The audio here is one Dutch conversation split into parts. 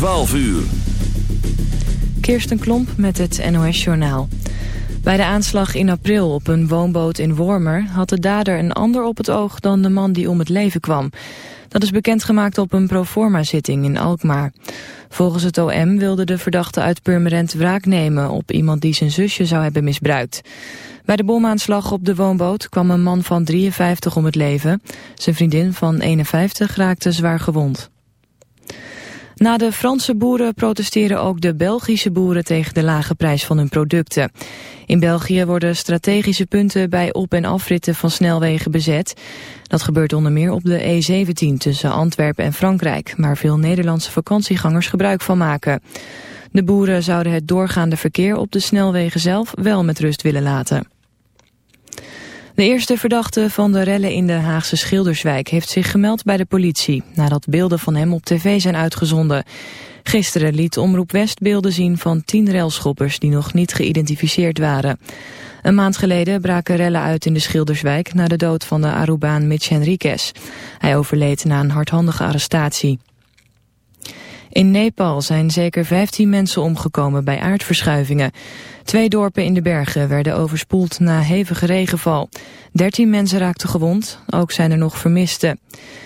12 uur. Kirsten Klomp met het NOS-journaal. Bij de aanslag in april op een woonboot in Wormer... had de dader een ander op het oog dan de man die om het leven kwam. Dat is bekendgemaakt op een proforma-zitting in Alkmaar. Volgens het OM wilde de verdachte uit Purmerend wraak nemen... op iemand die zijn zusje zou hebben misbruikt. Bij de bomaanslag op de woonboot kwam een man van 53 om het leven. Zijn vriendin van 51 raakte zwaar gewond. Na de Franse boeren protesteren ook de Belgische boeren tegen de lage prijs van hun producten. In België worden strategische punten bij op- en afritten van snelwegen bezet. Dat gebeurt onder meer op de E17 tussen Antwerpen en Frankrijk, waar veel Nederlandse vakantiegangers gebruik van maken. De boeren zouden het doorgaande verkeer op de snelwegen zelf wel met rust willen laten. De eerste verdachte van de rellen in de Haagse Schilderswijk heeft zich gemeld bij de politie, nadat beelden van hem op tv zijn uitgezonden. Gisteren liet Omroep West beelden zien van tien relschoppers die nog niet geïdentificeerd waren. Een maand geleden braken rellen uit in de Schilderswijk na de dood van de Arubaan Mitch Henriquez. Hij overleed na een hardhandige arrestatie. In Nepal zijn zeker 15 mensen omgekomen bij aardverschuivingen. Twee dorpen in de bergen werden overspoeld na hevige regenval. 13 mensen raakten gewond, ook zijn er nog vermisten.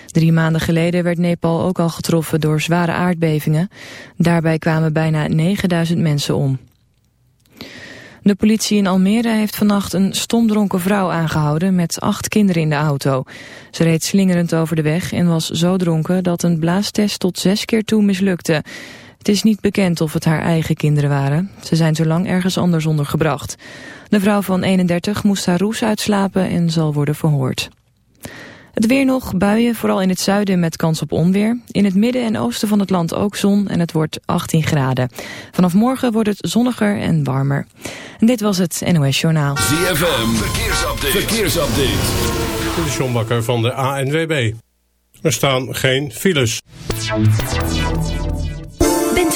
Drie maanden geleden werd Nepal ook al getroffen door zware aardbevingen. Daarbij kwamen bijna 9000 mensen om. De politie in Almere heeft vannacht een stomdronken vrouw aangehouden met acht kinderen in de auto. Ze reed slingerend over de weg en was zo dronken dat een blaastest tot zes keer toe mislukte. Het is niet bekend of het haar eigen kinderen waren. Ze zijn zo lang ergens anders ondergebracht. De vrouw van 31 moest haar roes uitslapen en zal worden verhoord. Het weer nog, buien, vooral in het zuiden met kans op onweer. In het midden en oosten van het land ook zon en het wordt 18 graden. Vanaf morgen wordt het zonniger en warmer. En dit was het NOS Journaal. ZFM, verkeersupdate. verkeersupdate. De John Bakker van de ANWB. Er staan geen files.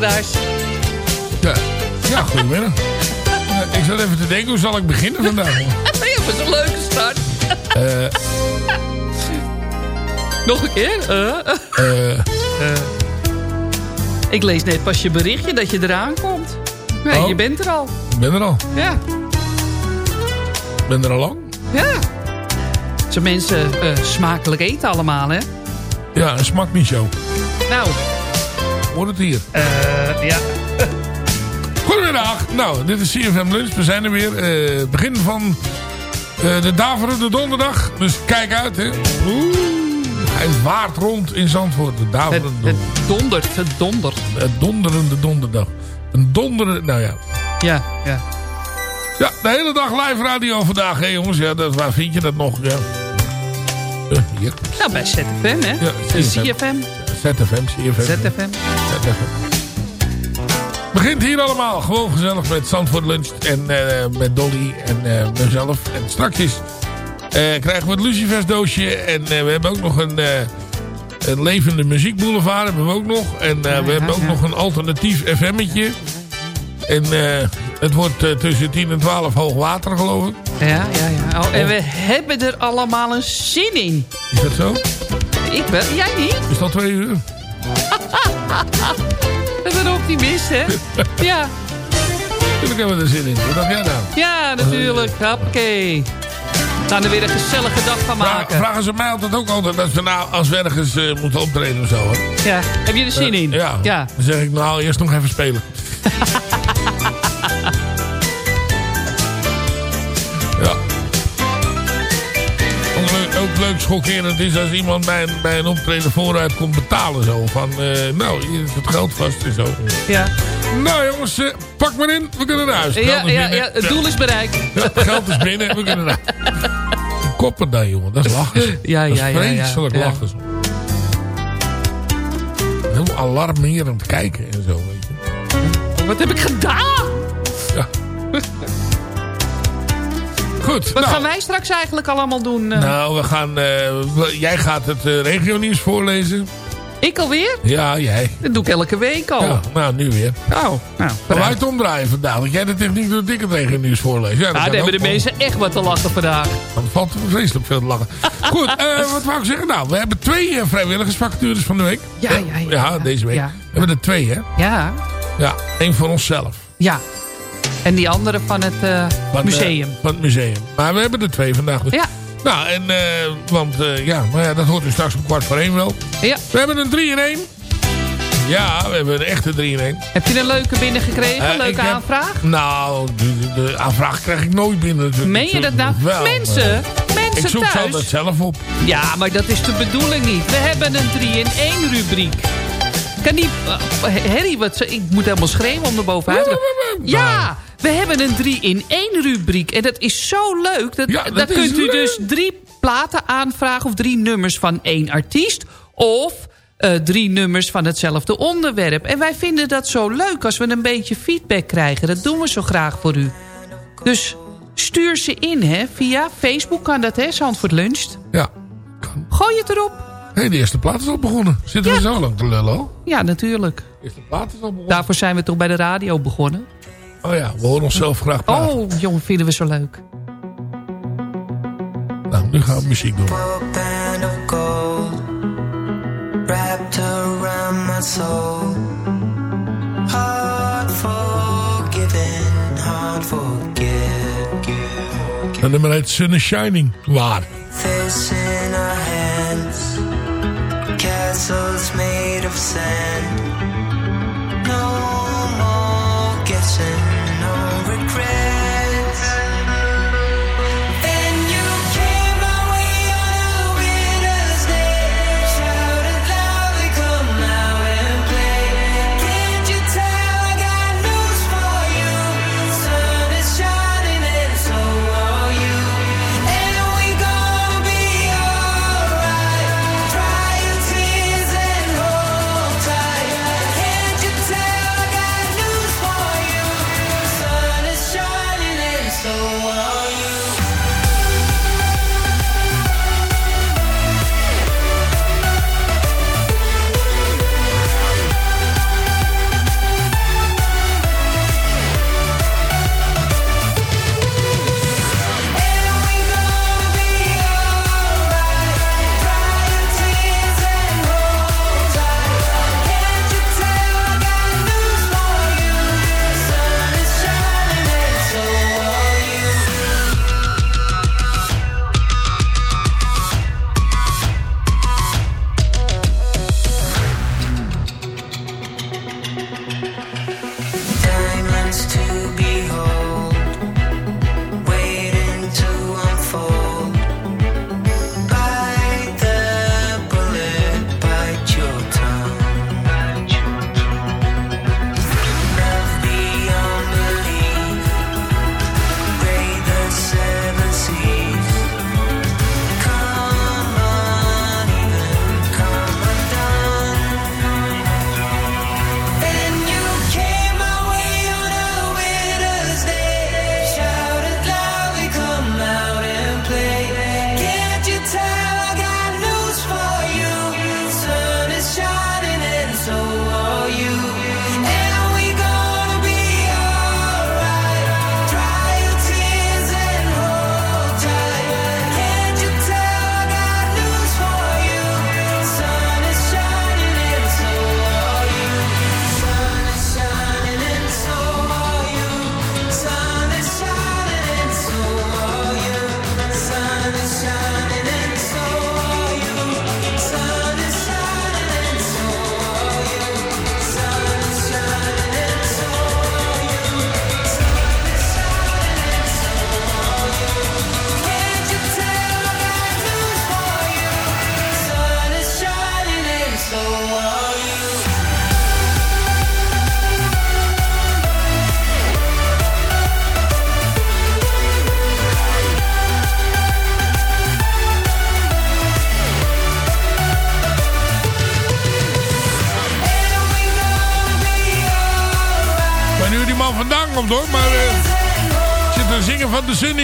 Luisteraars. Ja, ja goedemiddag. ik zat even te denken, hoe zal ik beginnen vandaag? ja, dat is een leuke start. Eh... Nog een keer? Eh... Uh. Ik lees net pas je berichtje dat je eraan komt. Nee, oh. je bent er al. Ik ben er al. Ja. Ben er al lang? Ja. Zo mensen smakelijk eten allemaal, hè? Ja, een smakmieshow. Nou. Hoor het hier. Uh, ja. Goedemiddag. Nou, dit is CFM Lunch. We zijn er weer. Uh, begin van de daverende donderdag. Dus kijk uit, hè. Oeh. Hij waart rond in Zandvoort. De daverende het, het dondert, het dondert. Het donderende donderdag. Een donderende, nou ja. Ja, ja. Ja, de hele dag live radio vandaag, hè jongens. Ja, dat, waar vind je dat nog? Ja. Uh, hier. Nou, bij ZFM, hè? Ja, CFM. ZFM, CFM. ZFM. ZFM. Begint hier allemaal. Gewoon gezellig met Zandvoort Lunch. En uh, met Dolly en uh, mezelf. En straks uh, krijgen we het Lucifers doosje. En we hebben ook nog een, een levende muziekboulevard. Hebben we ook nog. En we hebben ook nog een alternatief FM'tje. En het wordt uh, tussen 10 en 12 hoog water, geloof ik. Ja, ja, ja. Oh, en we hebben er allemaal een zin in. Is dat zo? Ik ben, jij niet? Is dat twee uur? dat is een optimist, hè? ja. Natuurlijk hebben we er zin in. Wat dacht jij nou? Ja, natuurlijk. Hoppakee. We gaan er weer een gezellige dag van maken. Vraag, vragen ze mij altijd ook altijd dat we nou als we ergens uh, moeten optreden of zo. Hè? Ja, heb je er zin uh, in? Ja. ja. Dan zeg ik nou eerst nog even spelen. Leuk, schokkerend is als iemand bij een, bij een optreden vooruit komt betalen. Zo. Van, uh, nou, hier is het geld vast en zo. Ja. Nou jongens, uh, pak maar in. We kunnen naar huis. Ja, ja, ja, het doel is bereikt. Ja, het geld is binnen. We kunnen naar huis. Koppen daar, jongen. Dat is lachen. Ja, ja, dat is ja. vreselijk ja, ja. lachen. Zo. Heel alarmerend kijken en zo. Weet je. Wat heb ik gedaan? Goed. Wat nou, gaan wij straks eigenlijk allemaal doen? Uh? Nou, we gaan... Uh, jij gaat het uh, regionieuws voorlezen. Ik alweer? Ja, jij. Dat doe ik elke week al. Ja, nou, nu weer. Oh, nou. Het omdraaien vandaag. Want jij de techniek doet ik het regionieuws voorlezen. Ja, nou, dan hebben de mensen echt wat te lachen vandaag. Dan valt er vreselijk veel te lachen. Goed, wat wou ik zeggen? Nou, we hebben twee vrijwilligersvacatures van de week. Ja, ja, ja. Ja, deze week. We hebben er twee, hè? Ja. Ja, één voor onszelf. Ja. En die andere van het uh, van, museum. Uh, van het museum. Maar we hebben er twee vandaag. Dus. Ja. Nou, en, uh, want ja, maar ja, dat hoort u straks om kwart voor één wel. Ja. We hebben een 3 in 1. Ja, we hebben een echte 3 in 1. Heb je een leuke binnengekregen? Een leuke heb, aanvraag? Nou, de, de, aanvraag krijg ik nooit binnen. Meen je dat nou? Wel, mensen, mensen Ik zoek thuis. ze altijd zelf op. Ja, maar dat is de bedoeling niet. We hebben een 3 in 1 rubriek. Kan die... Harry, wat, ik moet helemaal schreeuwen om er bovenuit te Ja, we hebben een 3 in 1 rubriek. En dat is zo leuk. Dat, ja, dat kunt u dus drie platen aanvragen... of drie nummers van één artiest... of uh, drie nummers van hetzelfde onderwerp. En wij vinden dat zo leuk als we een beetje feedback krijgen. Dat doen we zo graag voor u. Dus stuur ze in, hè. Via Facebook kan dat, hè. Zandvoort Luncht. Ja, kan. Gooi het erop. Hé, hey, de eerste plaat is al begonnen. Zitten Ja. we zo lang te lullen? Ja, natuurlijk. De eerste plaat is al begonnen. Daarvoor zijn we toch bij de radio begonnen. Oh ja, we horen onszelf graag praten. Oh, jongen, vinden we zo leuk. Nou, nu gaan we muziek doen. wrapped around my soul. Hard forgiven, hard forget. En nummer heet Sun is Shining. Waar? Fish in our hands, castles made of sand.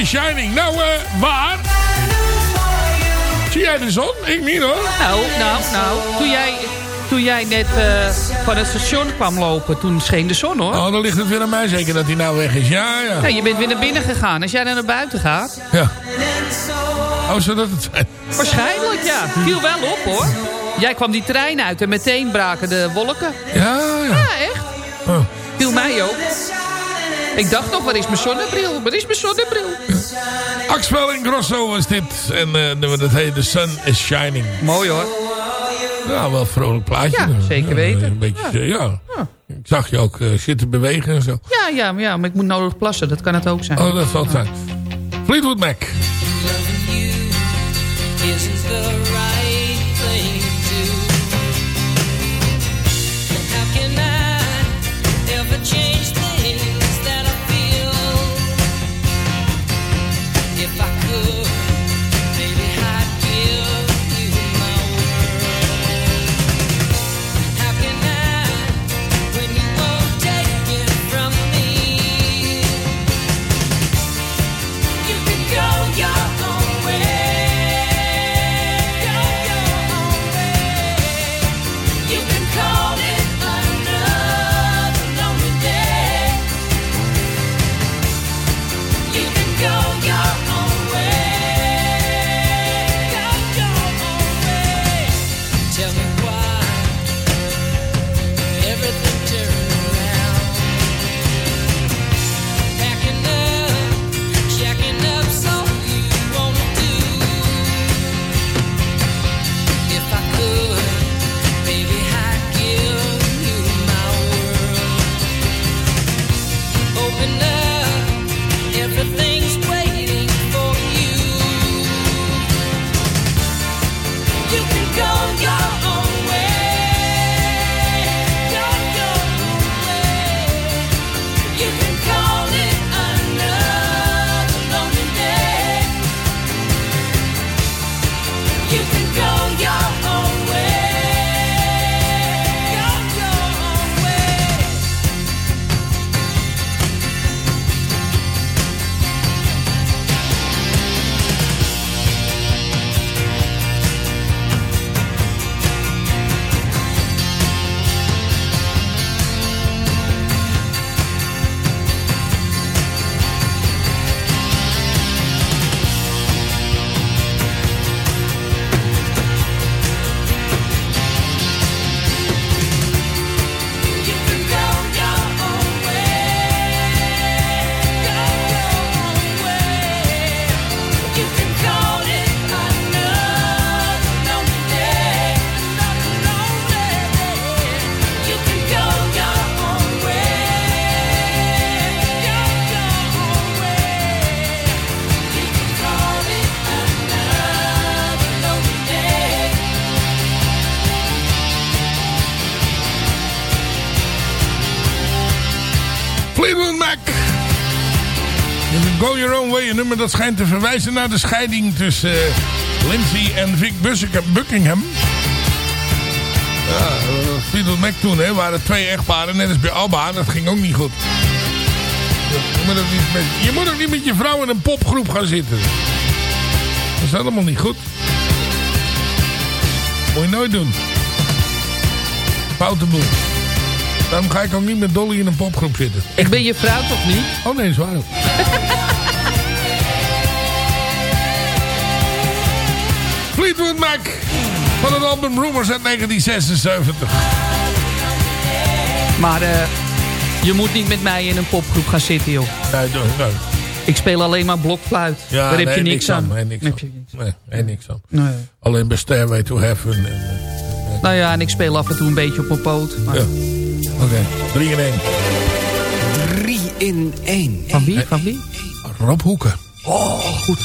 The Shining. Nou, eh, waar? Zie jij de zon? Ik niet hoor. Nou, nou, nou. Toen jij, toen jij net eh, van het station kwam lopen, toen scheen de zon hoor. Oh, dan ligt het weer aan mij zeker dat hij nou weg is. Ja, ja. Ja, je bent weer naar binnen gegaan. Als jij dan naar buiten gaat, ja. Oh, zou dat het zijn? waarschijnlijk ja. Viel wel op hoor. Jij kwam die trein uit en meteen braken de wolken. Ja, ja. Ja, echt. Oh. Viel mij ook. Ik dacht nog, waar is mijn zonnebril? Waar is mijn zonnebril? Axel en Grosso was dit. En eh, dat heet The Sun is Shining. Mooi hoor. Ja, wel een vrolijk plaatje. Ja, zeker weten. Een beetje, eh, ja. Ik zag je ook eh, zitten bewegen en zo. Ja, ja, maar ja, maar ik moet nodig plassen. Dat kan het ook zijn. Oh, dat zal het zijn. Fleetwood Mac. Schijnt te verwijzen naar de scheiding tussen eh, Lindsay en Vic Buckingham. Ja, eh, Fleetwood Mac toen hè, waren twee echtparen. Net als bij ABBA. Dat ging ook niet goed. Je moet ook niet met, je moet ook niet met je vrouw in een popgroep gaan zitten. Dat is helemaal niet goed. Moet je nooit doen. Foute boel. Daarom ga ik ook niet met Dolly in een popgroep zitten. Ik ben je vrouw toch niet? Oh nee, zwaar van het album Rumors uit 1976. Maar eh, je moet niet met mij in een popgroep gaan zitten, joh. Nee, nee, nee. Ik speel alleen maar blokfluit. Ja, Daar heb nee, je niks aan. Nee, niks Daar aan. heb je niks. Nee, nee, niks aan. Nee. Alleen bij Stairway to Heaven. En, Nou ja, en ik speel af en toe een beetje op mijn poot. Maar... ja. Oké, 3 in 1. 3 in 1. Van wie? Van wie? Rob Hoeken. Oh, goed.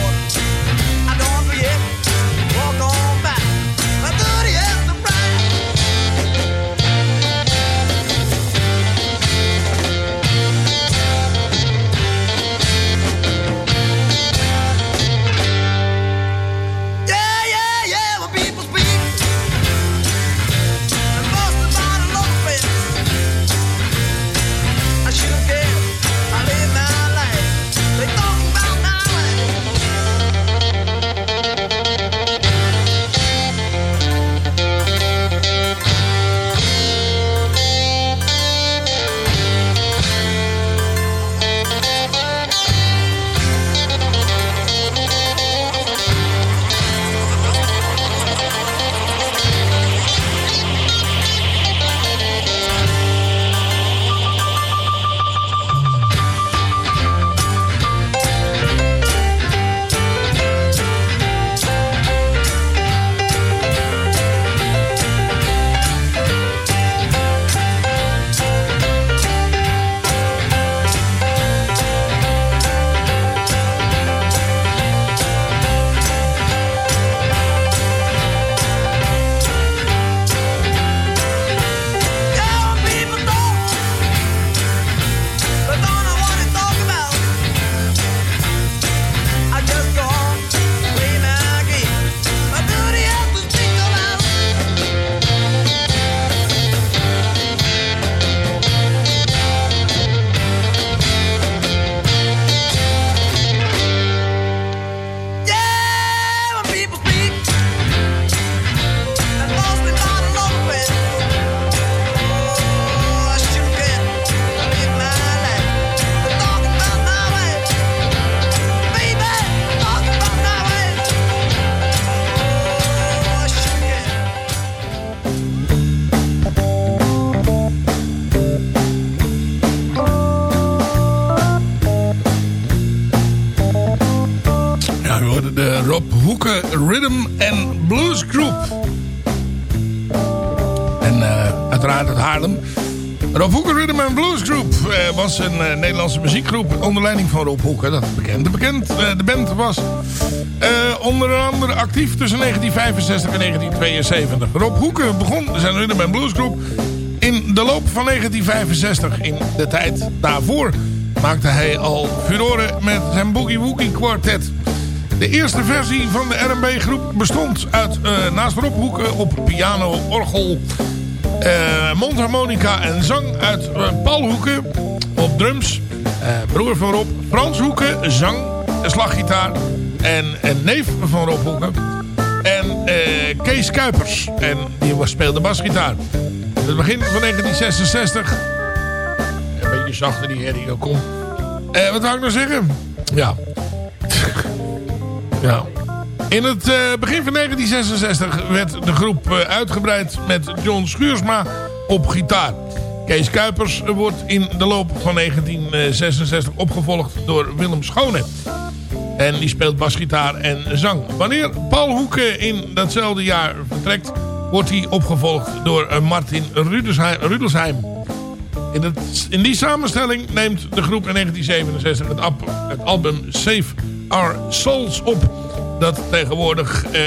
York. Rob Hoeken Rhythm and Blues Group eh, was een eh, Nederlandse muziekgroep onder leiding van Rob Hoeken. Dat is bekend. De, bekend, eh, de band was onder andere actief tussen 1965 en 1972. Rob Hoeken begon zijn Rhythm and Blues Group in de loop van 1965. In de tijd daarvoor maakte hij al furoren met zijn Boogie Woogie Quartet. De eerste versie van de R&B groep bestond uit naast Rob Hoeken op piano, orgel, eh, mondharmonica en zang uit eh, Paul Hoeken op drums. eh, broer van Rob, Frans Hoeken, zang, en slaggitaar en een neef van Rob Hoeken. En Kees Kuipers, en die was, speelde basgitaar. Het begin van 1966, een beetje zachter die herrie ook komt. Eh, wat wou ik nou zeggen? Ja. ja. In het eh, begin van 1966 werd de groep eh, uitgebreid met John Schuursma op gitaar. Kees Kuipers wordt in de loop van 1966 opgevolgd door Willem Schone. En die speelt basgitaar en zang. Wanneer Paul Hoeken in datzelfde jaar vertrekt... wordt hij opgevolgd door eh, Martin Rudelsheim. In, het, in die samenstelling neemt de groep in 1967 het, ap- het album Save Our Souls op. Dat tegenwoordig eh,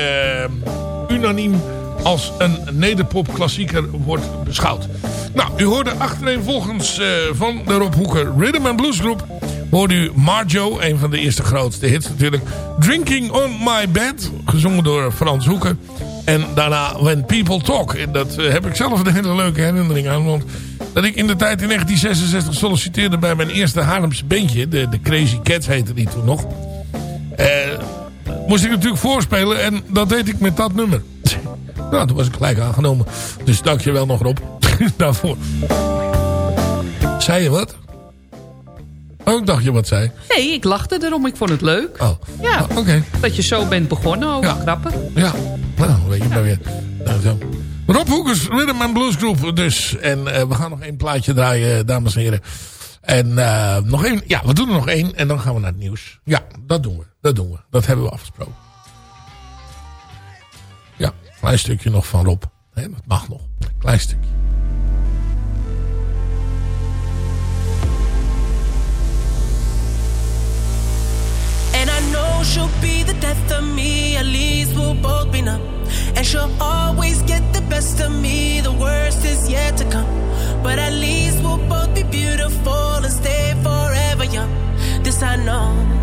unaniem als een nederpop-klassieker wordt beschouwd. Nou, u hoorde achtereenvolgens eh van de Rob Hoeker Rhythm and Blues Groep... hoorde u Marjo, een van de eerste grootste hits natuurlijk... Drinking on My Bed, gezongen door Frans Hoeken... En daarna When People Talk. En dat eh, heb ik zelf een hele leuke herinnering aan. Want dat ik in de tijd in 1966 solliciteerde bij mijn eerste Haarlemse bandje. De, de Crazy Cats heette die toen nog. Eh, moest ik natuurlijk voorspelen. En dat deed ik met dat nummer. nou, toen was ik gelijk aangenomen. Dus dank je wel nog Rob. Daarvoor. Zei je wat? Oh, ik dacht je wat zei. Nee, ik lachte erom. Ik vond het leuk. Oh, Ja, Ah, oké. dat je zo bent begonnen over Ja. grappen. Ja, nou, weet je maar weer. Nou, zo. Rob Hoekers, Rhythm and Blues Group dus. En eh, we gaan nog één plaatje draaien, dames en heren. En eh, nog één, ja, we doen er nog één en dan gaan we naar het nieuws. Ja, dat doen we, dat doen we. Dat hebben we afgesproken. Ja, klein stukje nog van Rob. Hè, dat mag nog, klein stukje. And I know she'll be the death of me, at least we'll both be numb. And she'll always get the best of me, the worst is yet to come. But at least we'll both be beautiful and stay forever young. This I know.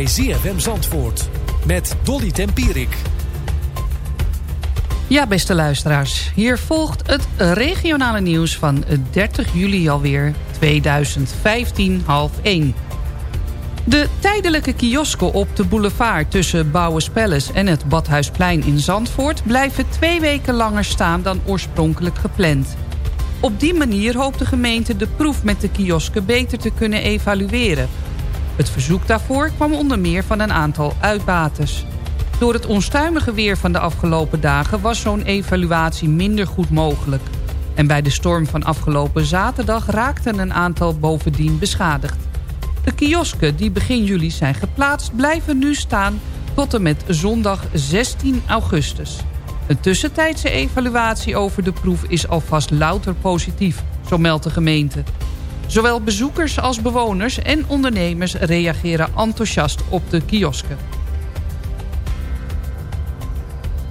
bij ZFM Zandvoort met Dolly Tempierik. Ja, beste luisteraars. Hier volgt het regionale nieuws van 30 juli alweer 2015 half 1. De tijdelijke kiosken op de boulevard tussen Bouwers Palace en het Badhuisplein in Zandvoort... blijven twee weken langer staan dan oorspronkelijk gepland. Op die manier hoopt de gemeente de proef met de kiosken beter te kunnen evalueren. Het verzoek daarvoor kwam onder meer van een aantal uitbaters. Door het onstuimige weer van de afgelopen dagen was zo'n evaluatie minder goed mogelijk. En bij de storm van afgelopen zaterdag raakten een aantal bovendien beschadigd. De kiosken die begin juli zijn geplaatst blijven nu staan tot en met zondag 16 augustus. Een tussentijdse evaluatie over de proef is alvast louter positief, zo meldt de gemeente. Zowel bezoekers als bewoners en ondernemers reageren enthousiast op de kiosken.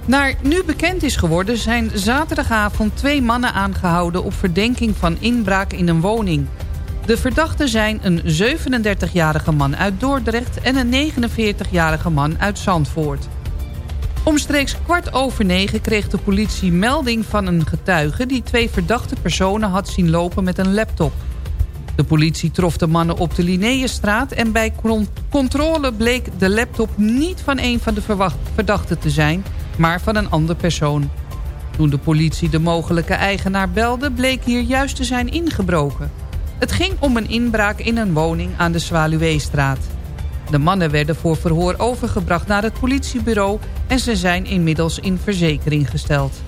Naar nu bekend is geworden zijn zaterdagavond twee mannen aangehouden... op verdenking van inbraak in een woning. De verdachten zijn een 37-jarige man uit Dordrecht... en een 49-jarige man uit Zandvoort. Omstreeks kwart over negen kreeg de politie melding van een getuige... die twee verdachte personen had zien lopen met een laptop. De politie trof de mannen op de Linnaeusstraat... en bij controle bleek de laptop niet van een van de verdachten te zijn... maar van een ander persoon. Toen de politie de mogelijke eigenaar belde... bleek hier juist te zijn ingebroken. Het ging om een inbraak in een woning aan de Zwaluweestraat. De mannen werden voor verhoor overgebracht naar het politiebureau... en ze zijn inmiddels in verzekering gesteld.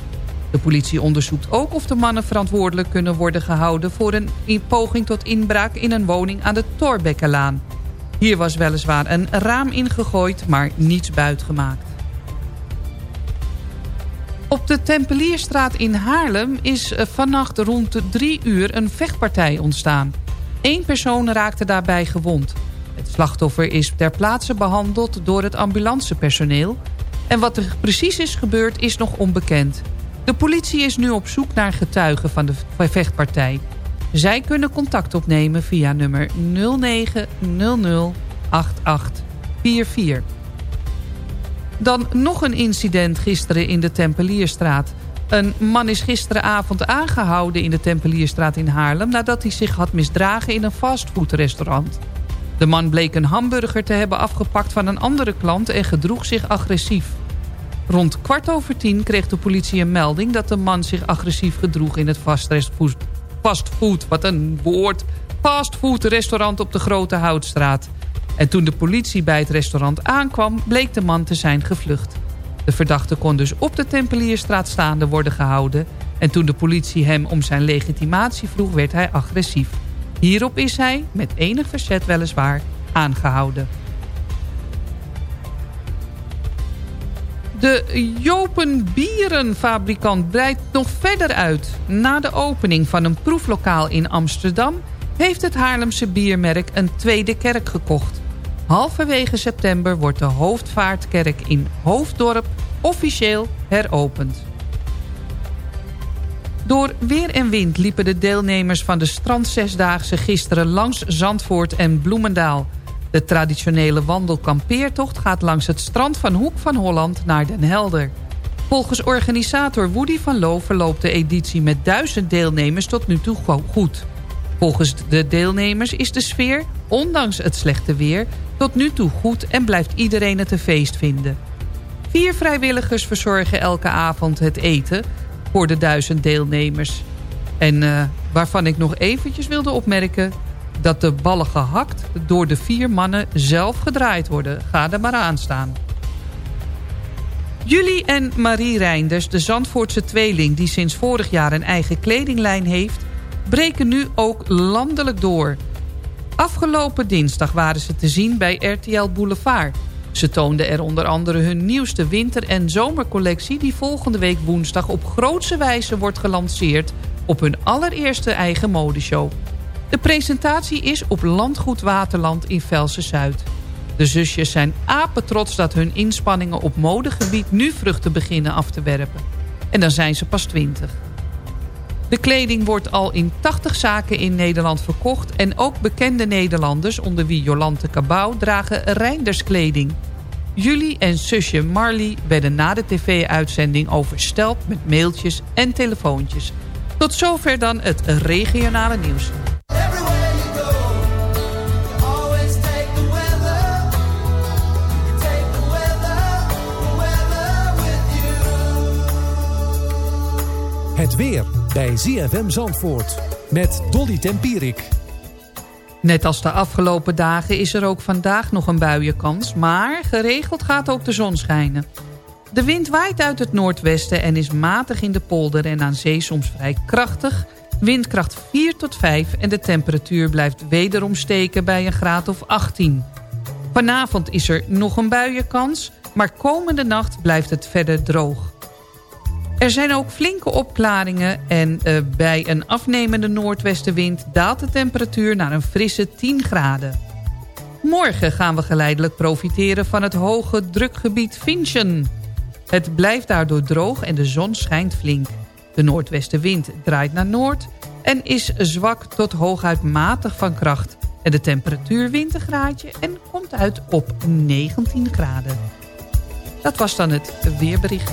De politie onderzoekt ook of de mannen verantwoordelijk kunnen worden gehouden... voor een poging tot inbraak in een woning aan de Torbekkenlaan. Hier was weliswaar een raam ingegooid, maar niets buitgemaakt. Op de Tempelierstraat in Haarlem is vannacht rond drie uur een vechtpartij ontstaan. Eén persoon raakte daarbij gewond. Het slachtoffer is ter plaatse behandeld door het ambulancepersoneel... en wat er precies is gebeurd is nog onbekend. De politie is nu op zoek naar getuigen van de vechtpartij. Zij kunnen contact opnemen via nummer 09008844. Dan nog een incident gisteren in de Tempelierstraat. Een man is gisteravond aangehouden in de Tempelierstraat in Haarlem... nadat hij zich had misdragen in een fastfoodrestaurant. De man bleek een hamburger te hebben afgepakt van een andere klant... en gedroeg zich agressief. Rond kwart over tien kreeg de politie een melding... dat de man zich agressief gedroeg in het fastfood, fastfood wat een woord... fastfoodrestaurant op de Grote Houtstraat. En toen de politie bij het restaurant aankwam... bleek de man te zijn gevlucht. De verdachte kon dus op de Tempelierstraat staande worden gehouden... en toen de politie hem om zijn legitimatie vroeg... werd hij agressief. Hierop is hij, met enig verzet weliswaar, aangehouden. De Jopen Bierenfabrikant breidt nog verder uit. Na de opening van een proeflokaal in Amsterdam... heeft het Haarlemse biermerk een tweede kerk gekocht. Halverwege september wordt de Hoofdvaartkerk in Hoofddorp officieel heropend. Door weer en wind liepen de deelnemers van de strandzesdaagse gisteren langs Zandvoort en Bloemendaal. De traditionele wandelkampeertocht gaat langs het strand van Hoek van Holland naar Den Helder. Volgens organisator Woody van Loo verloopt de editie met duizend deelnemers tot nu toe goed. Volgens de deelnemers is de sfeer, ondanks het slechte weer, tot nu toe goed en blijft iedereen het een feest vinden. Vier vrijwilligers verzorgen elke avond het eten voor de duizend deelnemers. En uh, waarvan ik nog eventjes wilde opmerken dat de ballen gehakt door de vier mannen zelf gedraaid worden. Ga er maar aan staan. Julie en Marie Reinders, de Zandvoortse tweeling... die sinds vorig jaar een eigen kledinglijn heeft... breken nu ook landelijk door. Afgelopen dinsdag waren ze te zien bij RTL Boulevard. Ze toonden er onder andere hun nieuwste winter- en zomercollectie... die volgende week woensdag op grootse wijze wordt gelanceerd... op hun allereerste eigen modeshow. De presentatie is op Landgoed Waterland in Velsen-Zuid. De zusjes zijn apetrots dat hun inspanningen op modegebied... nu vruchten beginnen af te werpen. En dan zijn ze pas twintig. De kleding wordt al in 80 zaken in Nederland verkocht... en ook bekende Nederlanders, onder wie Jolante Cabau... dragen Reinderskleding. Julie en zusje Marley werden na de tv-uitzending overstelpt... met mailtjes en telefoontjes. Tot zover dan het regionale nieuws. Het weer bij ZFM Zandvoort met Dolly Tempierik. Net als de afgelopen dagen is er ook vandaag nog een buienkans... maar geregeld gaat ook de zon schijnen. De wind waait uit het noordwesten en is matig in de polder... en aan zee soms vrij krachtig, windkracht 4 tot 5... en de temperatuur blijft wederom steken bij een graad of 18. Vanavond is er nog een buienkans, maar komende nacht blijft het verder droog. Er zijn ook flinke opklaringen en eh, bij een afnemende noordwestenwind daalt de temperatuur naar een frisse 10 graden. Morgen gaan we geleidelijk profiteren van het hoge drukgebied Finchen. Het blijft daardoor droog en de zon schijnt flink. De noordwestenwind draait naar noord en is zwak tot hooguit matig van kracht. En de temperatuur wint een graadje en komt uit op 19 graden. Dat was dan het weerbericht.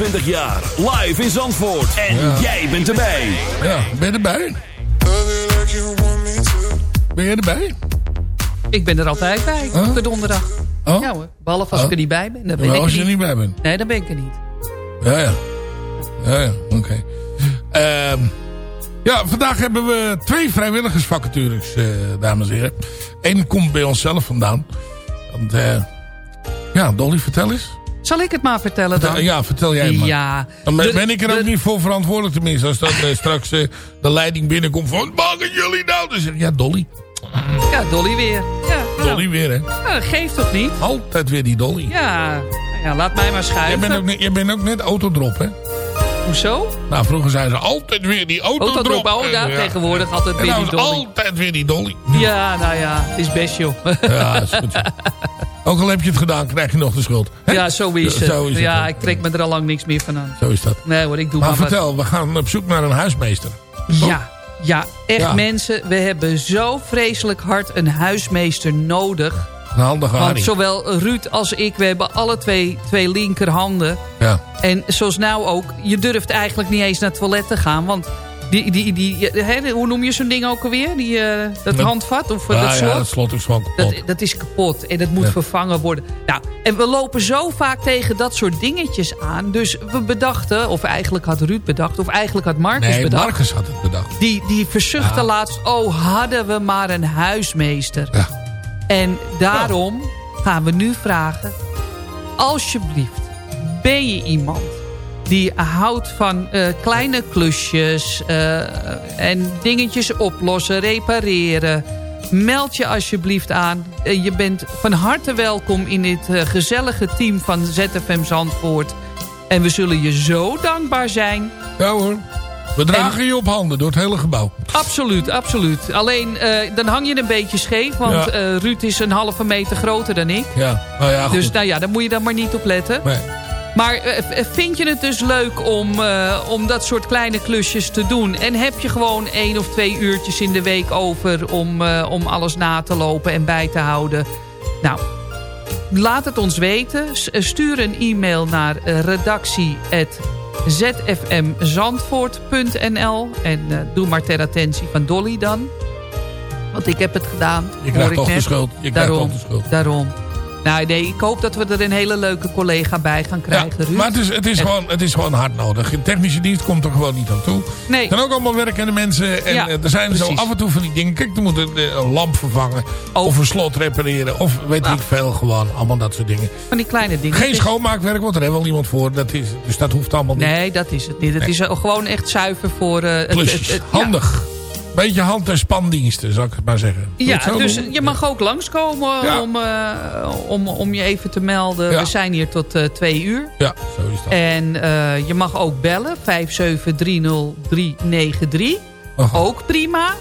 25 jaar. Live in Zandvoort. En jij bent erbij. Ja, ben je erbij? Ben je erbij? Ik ben er altijd bij, op de donderdag. Oh? Ja hoor, behalve als Oh. ik er niet bij ben. Dan ben Maar ik als je er niet bij bent. Nee, dan ben ik er niet. Ja, ja. Ja, ja, oké. Ehm, ja, vandaag hebben we twee vrijwilligersvacatures, eh, dames en heren. Eén komt bij onszelf vandaan. Want, eh, ja, Dolly, vertel eens. Zal ik het maar vertellen dan? Ja, vertel jij maar. Ja. Dan ben, De- ben ik er ook niet voor verantwoordelijk tenminste. Als dat eh, straks eh, de leiding binnenkomt van... Maken jullie nou? Dan zeg ik, ja, Dolly. Ja, Dolly weer. Ja, nou, Dolly weer, hè. dat geeft toch niet? Altijd weer die Dolly. Ja, nou ja laat mij maar Jij schuiven. bent ook, net- jij bent ook net autodrop, hè? Hoezo? Nou, vroeger zeiden ze altijd weer die autodrop. Autodrop, oh ja, En, tegenwoordig altijd weer nou die Dolly. altijd weer die Dolly. Ja, nou ja, het is best joh. Ja, is goed. zo. Ook al heb je het gedaan, krijg je nog de schuld. Ja, zo is het. Zo is het ja, ook. ik trek me er al lang niks meer van aan. Zo is dat. Nee hoor, ik doe Maar maar, wat. vertel, we gaan op zoek naar een huismeester. Ja, ja, echt Ja. mensen. We hebben zo vreselijk hard een huismeester nodig. Een handige Want Harry. zowel Ruud als ik, we hebben alle twee, twee linkerhanden. Ja. En zoals nou ook, je durft eigenlijk niet eens naar het toilet te gaan. Want die, die, die, hè, hoe noem je zo'n ding ook alweer? Die, eh, dat handvat of dat slot? ja, dat slot is gewoon kapot. Dat, dat is kapot en dat moet Ja. vervangen worden. Nou, en we lopen zo vaak tegen dat soort dingetjes aan. Dus we bedachten, of eigenlijk had Ruud bedacht... of eigenlijk had Marcus nee, bedacht... Marcus had het bedacht. Die, die verzuchtte Ja. laatst... oh, hadden we maar een huismeester. Ja. En daarom gaan we nu vragen... alsjeblieft, ben je iemand die houdt van eh, kleine klusjes... eh, en dingetjes oplossen, repareren... Meld je alsjeblieft aan. Eh, je bent van harte welkom in dit gezellige team van ZFM Zandvoort. En we zullen je zo dankbaar zijn. Ja hoor. We dragen je op handen door het hele gebouw. Absoluut, absoluut. Alleen, dan hang je een beetje scheef. Want Ja. Ruud is een halve meter groter dan ik. Ja, nou ja, goed. Dus nou ja, daar moet je dan maar niet op letten. Nee. Maar eh, vind je het dus leuk om, eh, om dat soort kleine klusjes te doen? En heb je gewoon één of twee uurtjes in de week over om, eh, om alles na te lopen en bij te houden? Nou, laat het ons weten. Eh, Stuur een e-mail naar eh, redactie.zfmzandvoort.nl En eh, doe maar ter attentie van Dolly dan. Want ik heb het gedaan. Je krijgt ik toch de net. schuld. Je krijgt Daarom, toch de schuld. daarom. Nou nee, ik hoop dat we er een hele leuke collega bij gaan krijgen. Ruud. Maar het is, het, is En- gewoon, het is gewoon hard nodig. De technische dienst komt er gewoon niet aan toe. Nee. Er zijn ook allemaal werkende mensen. En Ja, eh, er zijn zo af en toe van die dingen. Kijk, er moet een, eh, een lamp vervangen. Oh. Of een slot repareren. Of weet Ah. ik veel. Gewoon allemaal dat soort dingen. Van die kleine dingen. Geen is- schoonmaakwerk, want daar hebben we al iemand voor. Dat is, dus dat hoeft allemaal niet. Nee, dat is het niet. Het is gewoon echt zuiver voor... eh, het, het- ja. Beetje hand- en spandiensten, zou ik het maar zeggen. Doe Ja, het dus doen? je mag ook langskomen Ja. om, eh, om, om je even te melden. Ja. We zijn hier tot eh, twee uur. Ja, zo is dat. En eh, je mag ook bellen. 5730393. Oh. Ook prima.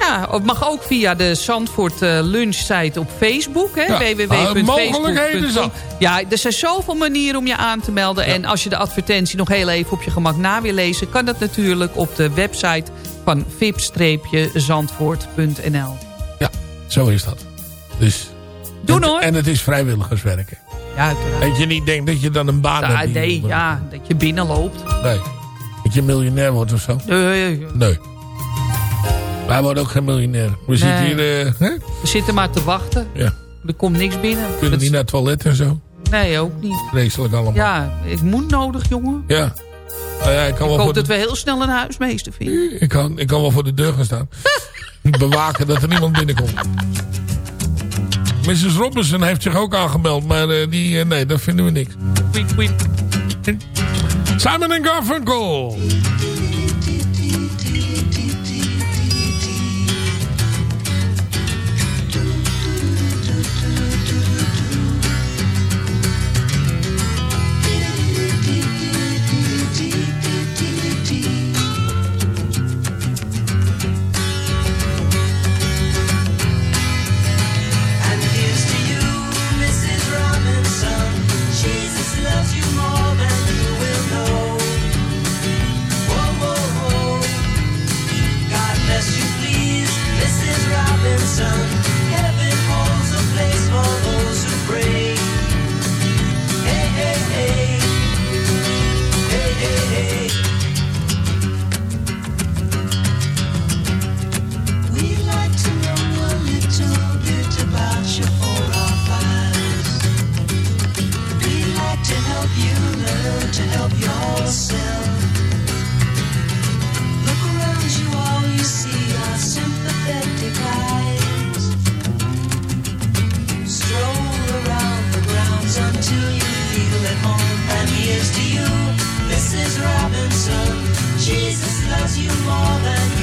Ja, het mag ook via de Zandvoort lunchsite op Facebook. Hè, Ja, www.facebook.com. ah, mogelijkheden zat. Ja, er zijn zoveel manieren om je aan te melden. En als je de advertentie nog heel even op je gemak na wil lezen... kan dat natuurlijk op de website van vip-zandvoort.nl. Ja, zo is dat. Dus, Doen en, hoor. En het is vrijwilligerswerken. Ja, uiteraard. Dat je niet denkt dat je dan een baan Ja, hebt. nee, ja, dat je binnenloopt. Nee. Dat je miljonair wordt of zo. Nee, Nee. Wij worden ook geen miljonair. We zitten Nee. hier... eh, hè? we zitten maar te wachten. Ja. Er komt niks binnen. Kunnen Dat- niet naar het toilet en zo. Nee, ook niet. Vreselijk allemaal. Ja, ik moet nodig, jongen. Ja. Nou ja, ik kan Ik wel hoop dat de, we heel snel een huismeester vinden. ik kan, ik kan wel voor de deur gaan staan. Bewaken dat er niemand binnenkomt. Mrs. Robinson heeft zich ook aangemeld. Maar eh, die, eh, nee, dat vinden we niks. Simon en Garfunkel. more than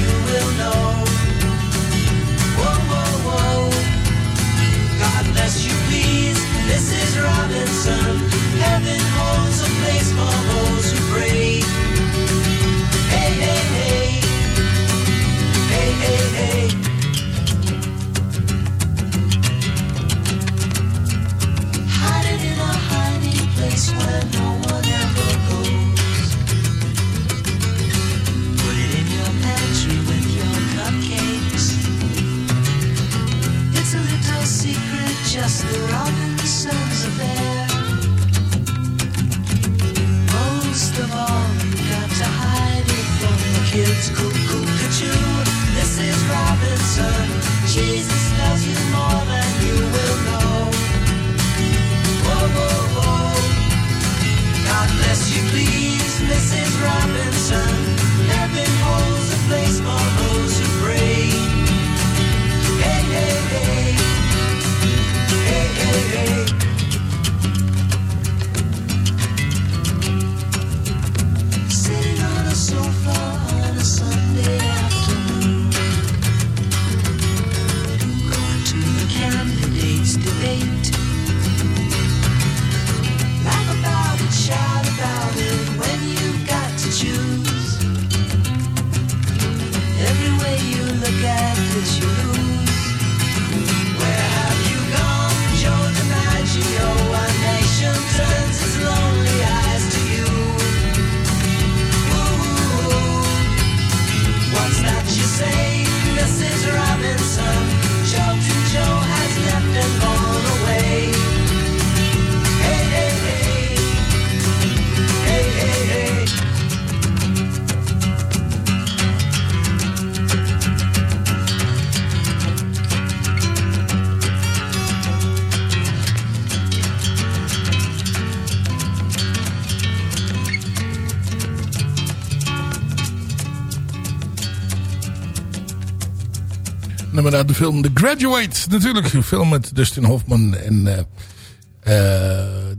Nummer uit de film The Graduate. Natuurlijk, een film met Dustin Hoffman en uh,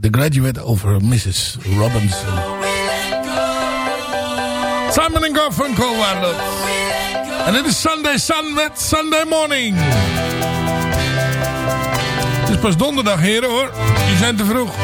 The Graduate over Mrs. Robinson. Simon en Garfunkel waren dat. En dit is Sunday Sun met Sunday Morning. Het is pas donderdag, heren hoor. Je zijn te vroeg.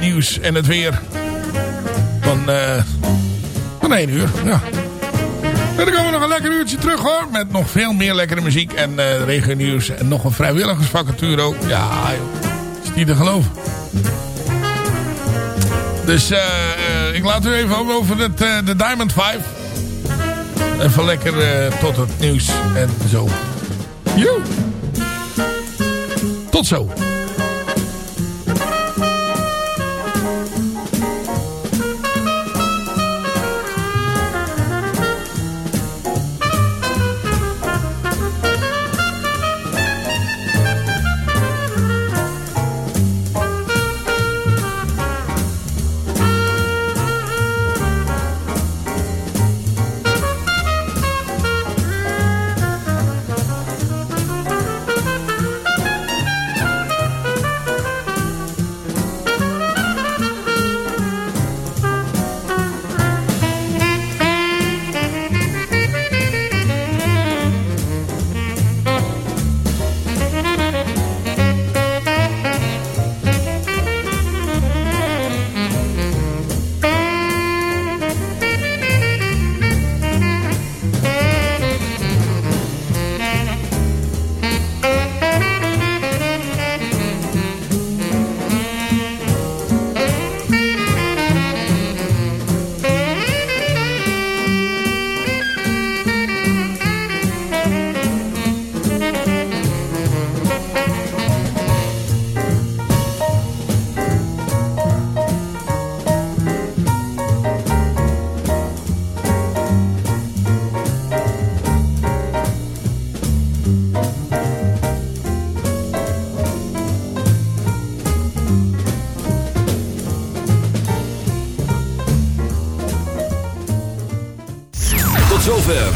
Nieuws en het weer. Van, eh van 1 uur, ja. En dan komen we nog een lekker uurtje terug hoor. Met nog veel meer lekkere muziek en eh regionieuws. En nog een vrijwilligersvacature ook. Ja joh, is niet te geloven. Dus eh, ik laat u even over het, de Diamond 5. Even lekker tot het nieuws en zo. Joe. Tot zo.